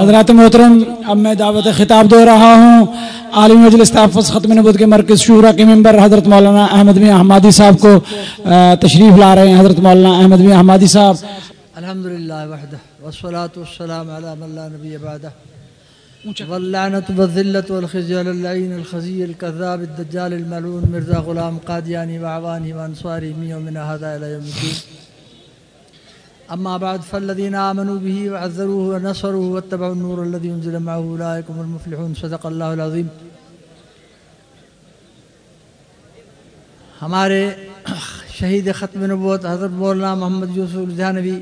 حضرات محترم اب میں دعوت خطاب دے رہا ہوں۔ عالم مجلس تحفظ ختم نبوت کے مرکز شورا کے ممبر حضرت مولانا احمد میاں احمدی صاحب کو تشریف لا رہے ہیں حضرت مولانا احمد میاں احمدی صاحب۔ الحمد للہ وحدہ والصلاة والسلام على من لا نبی بعدہ۔ واللعنة والذلة والخزي على اللعين الخزي الكذاب الدجال الملعون مرزا غلام قادياني وعواني وانصاري من يومنا هذا الى يوم الدين اما بعد، فالذين امنوا به وعذروه ونصروه واتبعوا النور الذي انزل معه اولئك هم المفلحون. صدق الله العظيم. ہمارے شہید ختم نبوت حضرت مولانا محمد یوسف الجانوی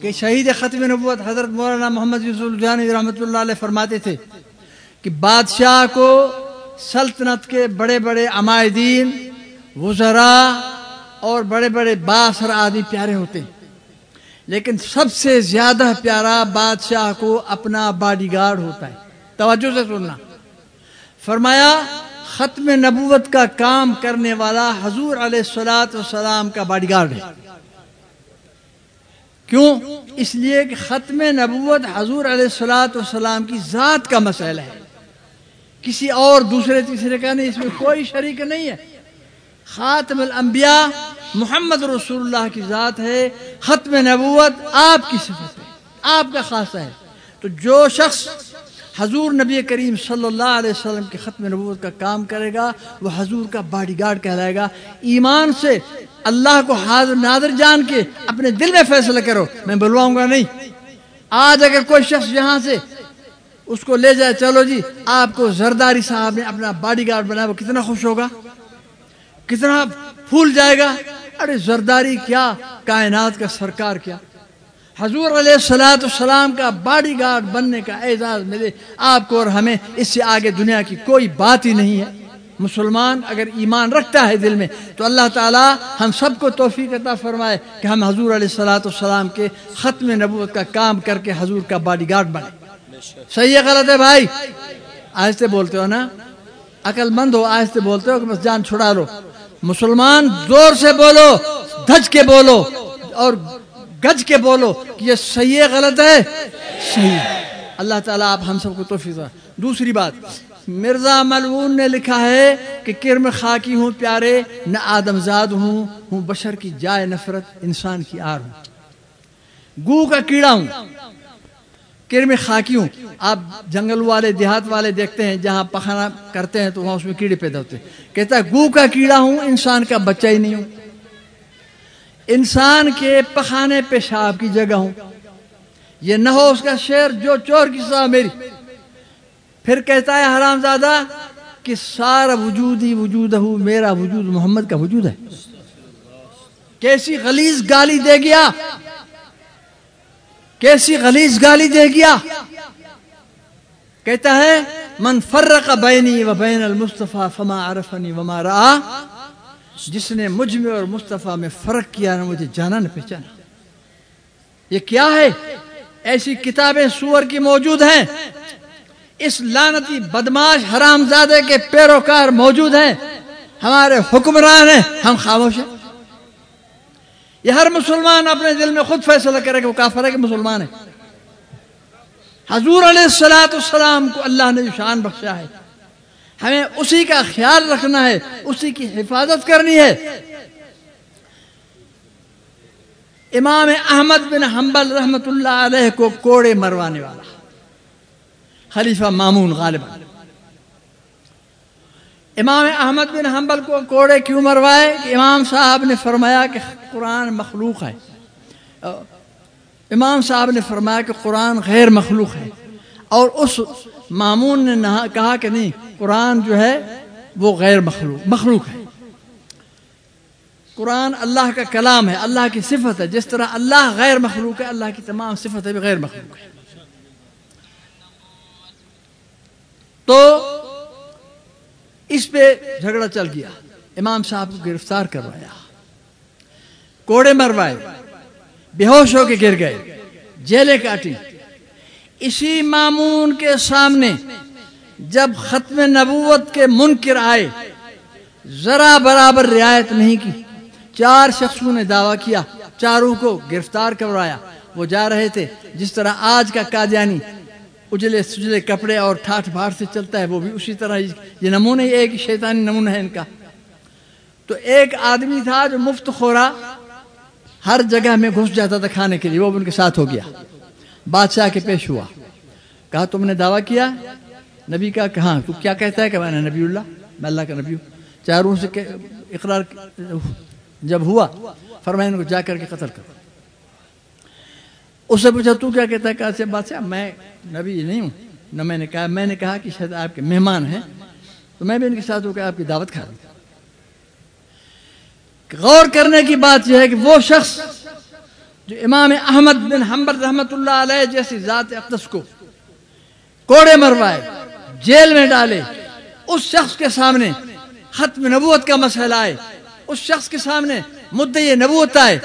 کہ شہید ختم نبوت حضرت مولانا محمد یوسف الجانوی رحمۃ اللہ علیہ فرماتے تھے کہ بادشاہ کو سلطنت کے بڑے بڑے عمائدین، وزراء اور بڑے بڑے باثر آدمی پیارے ہوتے ہیں۔ لیکن سب سے زیادہ پیارا بادشاہ کو اپنا باڈی گارڈ ہوتا ہے۔ توجہ سے سننا۔ فرمایا، ختم نبوت کا کام کرنے والا حضور علیہ السلاۃ والسلام کا باڈی گارڈ ہے۔ کیوں؟ اس لیے کہ ختم نبوت حضور علیہ السلاۃ والسلام کی ذات کا مسئلہ ہے۔ کسی اور دوسرے تیسرے کا نہیں، اس میں کوئی شریک نہیں ہے۔ خاتم الانبیاء محمد رسول اللہ کی ذات ہے، ختم نبوت آپ کی صفت ہے، آپ کا خاصہ ہے۔ تو جو شخص حضور نبی کریم صلی اللہ علیہ وسلم کی ختم نبوت کا کام کرے گا، وہ حضور کا باڈی گارڈ کہلائے گا۔ ایمان سے اللہ کو حاضر نادر جان کے اپنے دل میں فیصلہ کرو، میں بلواؤں گا نہیں۔ آج اگر کوئی شخص یہاں سے اس کو لے جائے، چلو جی آپ کو زرداری صاحب نے اپنا باڈی گارڈ بنایا، وہ کتنا خوش ہوگا۔ کتنا پھول جائے گا؟ ارے زرداری کیا؟ کائنات کا سرکار کیا؟ حضور علیہ السلاۃ السلام کا باڈی گارڈ بننے کا اعزاز ملے آپ کو اور ہمیں، اس سے آگے دنیا کی کوئی بات ہی نہیں ہے۔ مسلمان اگر ایمان رکھتا ہے دل میں، تو اللہ تعالی ہم سب کو توفیق عطا فرمائے کہ ہم حضور علیہ السلاۃ السلام کے ختم نبوت کا کام کر کے حضور کا باڈی گارڈ بنے۔ صحیح ہے غلط ہے بھائی؟ آہستہ بولتے ہو نا؟ عقل مند ہو، آہستہ بولتے ہو کہ بس جان چھڑا لو۔ مسلمان زور سے بولو، دھج کے بولو اور گج کے بولو کہ یہ صحیح ہے، غلط ہے؟ صحیح۔ اللہ تعالیٰ آپ ہم سب کو توفیق دوسری بات، مرزا ملعون نے لکھا ہے کہ کرم خاکی ہوں پیارے، نہ آدم زاد ہوں ہوں بشر کی جائے نفرت، انسان کی آر ہوں۔ گو کا کیڑا ہوں۔ کرم خاکی ہوں۔ آپ جنگل والے، دیہات والے دیکھتے ہیں، جہاں پخانا کرتے ہیں تو وہاں اس میں کیڑے پیدا ہوتے ہیں۔ کہتا ہے، گو کا کیڑا ہوں، انسان کا بچہ ہی نہیں ہوں۔ انسان کے پخانے پیشاب کی جگہ ہوں۔ یہ نہ ہو اس کا شعر جو چور کی سزا میری۔ پھر کہتا ہے حرام زادہ کہ سارا وجود ہی وجود ہو میرا وجود محمد کا وجود ہے۔ کیسی غلیظ گالی دے گیا۔ کیسی غلیظ گالی دے گیا؟ کہتا ہے، من فرق بینی و بین المصطفیٰ فما عرفنی وما رآ جس نے مجھ میں اور مصطفیٰ میں فرق کیا نہ مجھے جانا نہ پہچانا۔ یہ کیا ہے؟ ایسی کتابیں سور کی موجود ہیں۔ اس لانتی بدماش حرام زادے کے پیروکار موجود ہیں۔ ہمارے حکمران ہیں۔ ہم خاموش ہیں۔ یہ ہر مسلمان اپنے دل میں خود فیصلہ کرے کہ وہ کافر ہے کہ مسلمان ہے۔ حضور علیہ السلاۃ السلام کو اللہ نے شان بخشا ہے۔ ہمیں اسی کا خیال رکھنا ہے، اسی کی حفاظت کرنی ہے۔ امام احمد بن حنبل رحمت اللہ علیہ کو کوڑے مروانے والا، خلیفہ مامون غالب امام احمد بن حنبل کو کوڑے کیوں مروائے کہ امام صاحب نے فرمایا کہ قرآن مخلوق ہے۔ امام صاحب نے فرمایا کہ قرآن غیر مخلوق ہے۔ اور اس مامون نے کہا کہ نہیں، قرآن جو ہے وہ غیر مخلوق مخلوق ہے۔ قرآن اللہ کا کلام ہے، اللہ کی صفت ہے۔ جس طرح اللہ غیر مخلوق ہے، اللہ کی تمام صفت ہے بھی غیر مخلوق ہے تو اس پہ جھگڑا چل گیا۔ امام صاحب کو گرفتار کروایا۔ کوڑے مروائے بے ہوش ہو کے گر گئے۔ جیلیں کاٹی اسی معمون کے سامنے جب ختم نبوت کے منکر آئے، ذرا برابر رعایت نہیں کی۔ چار شخصوں نے دعویٰ کیا۔ چاروں کو گرفتار کروایا۔ وہ جا رہے تھے۔ جس طرح آج کا قادیانی اجلے سجلے کپڑے اور ٹھاٹ بھاٹ سے چلتا ہے، وہ بھی اسی طرح یہ نمونہ ہی ایک شیطانی نمونہ ہے ان کا۔ تو ایک آدمی تھا جو مفت خورا ہر جگہ میں گھس جاتا تھا کھانے کے لیے، وہ ان کے ساتھ ہو گیا۔ بادشاہ کے پیش ہوا۔ کہا، تم نے دعویٰ کیا؟ نبی کا کہاں تو کیا کہتا ہے کہ میں نے نبی اللہ، میں اللہ کا نبی ہوں۔ چاروں سے اقرار جب ہوا فرمائن کو جا کر کے قتل کر اس سے پوچھا، تو کیا کہتا ہے؟ کہا بادشاہ، میں نبی نہیں ہوں، نہ میں نے کہا، میں نے کہا کہ شاید آپ کے مہمان ہیں، تو میں بھی ان کے ساتھ ہو کے آپ کی دعوت کھا دوں غور کرنے کی بات یہ ہے کہ وہ شخص جو امام احمد بن حمبر رحمت اللہ علیہ جیسی ذات اقدس کو کوڑے مروائے، جیل میں ڈالے، اس شخص کے سامنے ختم نبوت کا مسئلہ آئے، اس شخص کے سامنے مدعی نبوت آئے،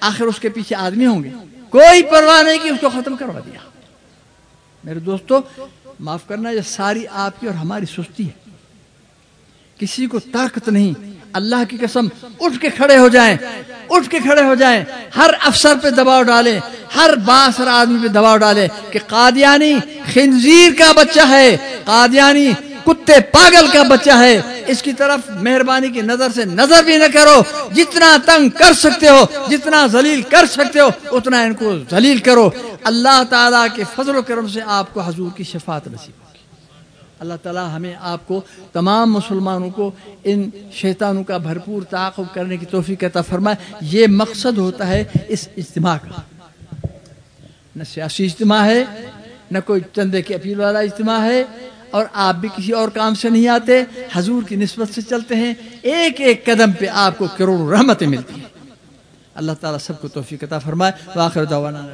آخر اس کے پیچھے آدمی ہوں گے۔ کوئی پرواہ نہیں کہ اس کو ختم کروا دیا۔ میرے دوستو، معاف کرنا، یہ ساری آپ کی اور ہماری سستی ہے۔ کسی کو طاقت نہیں۔ اللہ کی قسم، اٹھ کے کھڑے ہو جائیں۔ اٹھ کے کھڑے ہو جائیں۔ ہر افسر پہ دباؤ ڈالے ہر باسر آدمی پہ دباؤ ڈالے کہ قادیانی خنزیر کا بچہ ہے۔ قادیانی کتے پاگل کا بچہ ہے۔ اس کی طرف مہربانی کی نظر سے نظر بھی نہ کرو۔ جتنا تنگ کر سکتے ہو، جتنا ذلیل کر سکتے ہو، اتنا ان کو ذلیل کرو۔ اللہ تعالیٰ کے فضل و کرم سے آپ کو حضور کی شفاعت نصیب ہوگی۔ اللہ تعالیٰ ہمیں آپ کو، تمام مسلمانوں کو ان شیطانوں کا بھرپور تعاقب کرنے کی توفیق عطا فرمائے۔ یہ مقصد ہوتا ہے اس اجتماع کا۔ نہ سیاسی اجتماع ہے، نہ کوئی چندے کی اپیل والا اجتماع ہے اور آپ بھی کسی اور کام سے نہیں آتے، حضور کی نسبت سے چلتے ہیں، ایک ایک قدم پہ آپ کو کروڑوں رحمتیں ملتی ہیں۔ اللہ تعالیٰ سب کو توفیق عطا فرمائے۔ وآخر دعوانا